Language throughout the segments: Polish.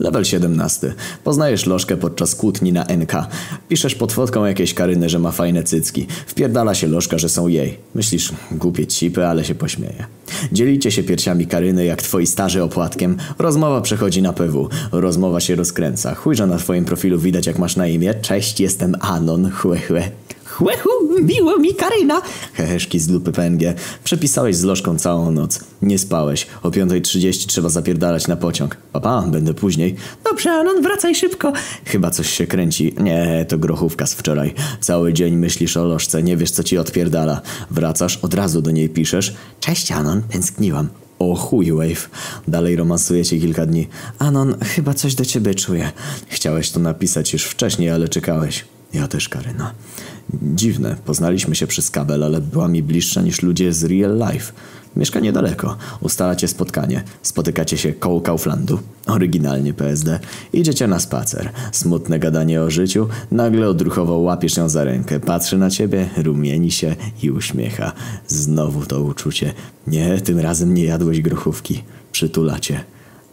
Level 17. Poznajesz lożkę podczas kłótni na NK. Piszesz pod fotką jakiejś karyny, że ma fajne cycki. Wpierdala się lożka, że są jej. Myślisz, głupie cipy, ale się pośmieje. Dzielicie się piersiami karyny jak twoi starzy opłatkiem. Rozmowa przechodzi na PW. Rozmowa się rozkręca. Chujże na twoim profilu widać jak masz na imię. Cześć, jestem Anon. Chłe, chłe. Chłechu, miło mi Karyna! Heheszki z lupy PNG. Przepisałeś z lożką całą noc. Nie spałeś. O 5.30 trzeba zapierdalać na pociąg. Papa, będę później. Dobrze, Anon, wracaj szybko. Chyba coś się kręci. Nie, to grochówka z wczoraj. Cały dzień myślisz o lożce, nie wiesz co ci odpierdala. Wracasz, od razu do niej piszesz. Cześć, Anon, tęskniłam. O chuj, Wave. Dalej romansujecie kilka dni. Anon, chyba coś do ciebie czuję. Chciałeś to napisać już wcześniej, ale czekałeś. Ja też, Karyna. Dziwne, poznaliśmy się przez kabel, ale była mi bliższa niż ludzie z real life. Mieszka niedaleko. Ustalacie spotkanie. Spotykacie się koło Kauflandu. Oryginalnie PSD. Idziecie na spacer. Smutne gadanie o życiu. Nagle odruchowo łapiesz ją za rękę. Patrzy na ciebie, rumieni się i uśmiecha. Znowu to uczucie. Nie, tym razem nie jadłeś grochówki. Przytulacie.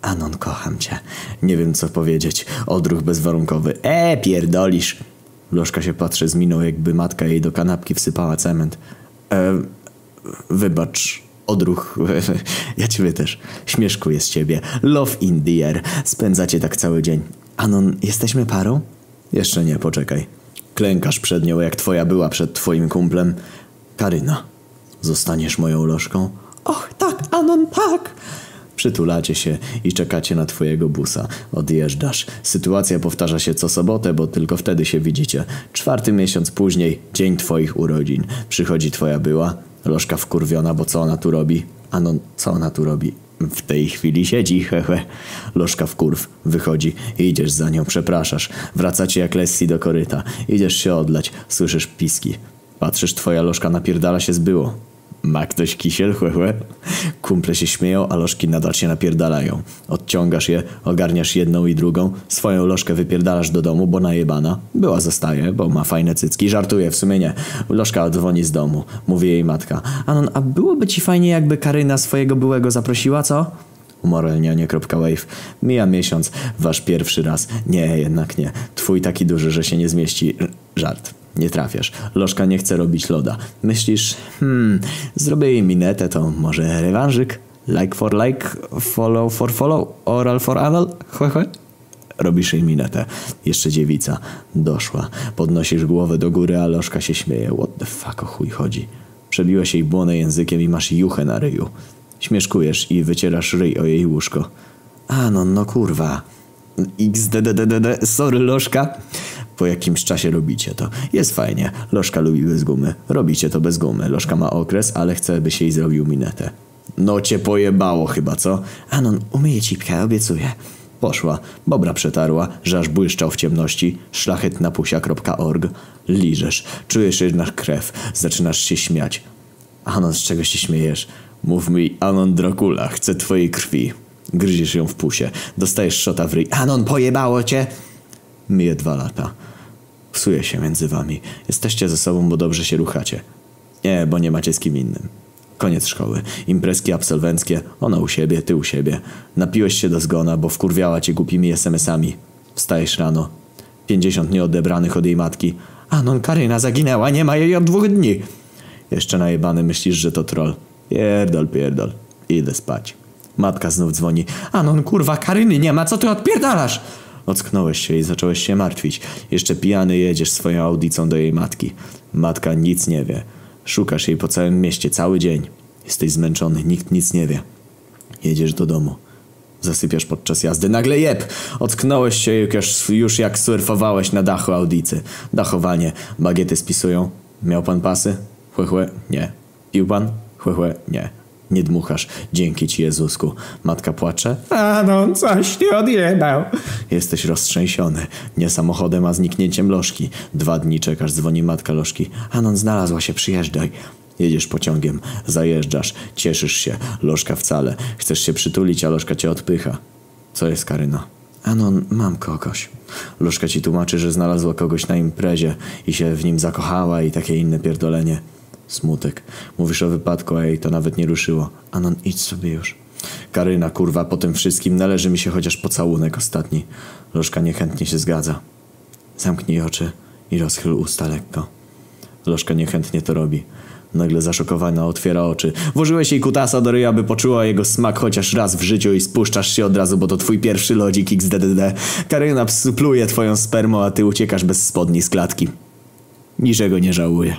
Anon, kocham cię. Nie wiem co powiedzieć. Odruch bezwarunkowy. E, pierdolisz. Lożka się patrzy z miną, jakby matka jej do kanapki wsypała cement. E, wybacz, odruch. ja ciebie też. Śmieszkuję z ciebie. Love in the air. Spędzacie tak cały dzień. Anon, jesteśmy parą? Jeszcze nie, poczekaj. Klękasz przed nią, jak twoja była przed twoim kumplem. Karyna, zostaniesz moją lożką? Och, tak, Anon, tak. Przytulacie się i czekacie na twojego busa. Odjeżdżasz. Sytuacja powtarza się co sobotę, bo tylko wtedy się widzicie. Czwarty miesiąc później, dzień twoich urodzin. Przychodzi twoja była, lożka wkurwiona, bo co ona tu robi? Ano, co ona tu robi? W tej chwili siedzi, hehe. Lożka w kurw. Wychodzi. Idziesz za nią, przepraszasz. Wracacie jak Lessie do koryta. Idziesz się odlać. Słyszysz piski. Patrzysz, twoja lożka napierdala się zbyło. Ma ktoś kisiel, chłe, chłe? Kumple się śmieją, a lożki nadal się napierdalają. Odciągasz je, ogarniasz jedną i drugą, swoją lożkę wypierdalasz do domu, bo najebana. Była zostaje, bo ma fajne cycki. Żartuje, w sumie nie. Lożka dzwoni z domu. Mówi jej matka. Anon, a byłoby ci fajnie, jakby Karyna swojego byłego zaprosiła, co? Umoralnianie.wave. Mija miesiąc, wasz pierwszy raz. Nie, jednak nie. Twój taki duży, że się nie zmieści. Żart. Nie trafiasz. Lożka nie chce robić loda. Myślisz, hmm, zrobię jej minetę, to może rewanżyk? Like for like, follow for follow, oral for anal? Chłe, chłe. Robisz jej minetę. Jeszcze dziewica. Doszła. Podnosisz głowę do góry, a lożka się śmieje. What the fuck o chuj chodzi? Przebiłeś jej błonę językiem i masz juchę na ryju. Śmieszkujesz i wycierasz ryj o jej łóżko. A no, no kurwa. XDDDD, sorry lożka. Po jakimś czasie robicie to. Jest fajnie. Lożka lubi bez gumy. Robicie to bez gumy. Lożka ma okres, ale chce, byś jej zrobił minetę. No cię pojebało chyba, co? Anon, umyję cipkę, obiecuję. Poszła. Bobra przetarła, że aż błyszczał w ciemności. Szlachetnapusia.org. Liżesz. Czujesz jednak krew. Zaczynasz się śmiać. Anon, z czego się śmiejesz? Mów mi, Anon Dracula, chcę twojej krwi. Gryziesz ją w pusie. Dostajesz szota w ryj. Anon, pojebało cię! Mije dwa lata. Psuje się między wami. Jesteście ze sobą, bo dobrze się ruchacie. Nie, bo nie macie z kim innym. Koniec szkoły. Imprezki absolwenckie. Ona u siebie, ty u siebie. Napiłeś się do zgona, bo wkurwiała cię głupimi SMS-ami. Wstajesz rano. Pięćdziesiąt nieodebranych od jej matki. Anon Karyna zaginęła, nie ma jej od dwóch dni. Jeszcze najebany myślisz, że to troll. Pierdol, pierdol. Idę spać. Matka znów dzwoni. Anon, kurwa, Karyny nie ma, co ty odpierdalasz? Ocknąłeś się i zacząłeś się martwić. Jeszcze pijany jedziesz swoją audicą do jej matki. Matka nic nie wie. Szukasz jej po całym mieście cały dzień. Jesteś zmęczony, nikt nic nie wie. Jedziesz do domu. Zasypiasz podczas jazdy. Nagle jeb! Ocknąłeś się już, już jak surfowałeś na dachu audicy. Dachowanie. Bagiety spisują. Miał pan pasy? Chłe, chłe. Nie. Pił pan? Chłe, chłe. Nie. Nie dmuchasz. Dzięki ci, Jezusku. Matka płacze. A no, coś nie odjebał. Jesteś roztrzęsiony. Nie samochodem, a zniknięciem lożki. Dwa dni czekasz, dzwoni matka lożki. Anon znalazła się, przyjeżdżaj. Jedziesz pociągiem, zajeżdżasz, cieszysz się, lożka wcale. Chcesz się przytulić, a lożka cię odpycha. Co jest, Karyna? Anon, mam kogoś. Lożka ci tłumaczy, że znalazła kogoś na imprezie i się w nim zakochała i takie inne pierdolenie. Smutek. Mówisz o wypadku, a jej to nawet nie ruszyło. Anon, idź sobie już. Karyna, kurwa, po tym wszystkim należy mi się chociaż pocałunek ostatni. Lożka niechętnie się zgadza. Zamknij oczy i rozchyl usta lekko. Lożka niechętnie to robi. Nagle zaszokowana otwiera oczy. Włożyłeś jej kutasa do ryja, by poczuła jego smak chociaż raz w życiu i spuszczasz się od razu, bo to twój pierwszy lodzik XDDD. Karyna psupluje twoją spermą, a ty uciekasz bez spodni z klatki. Niczego nie żałuję.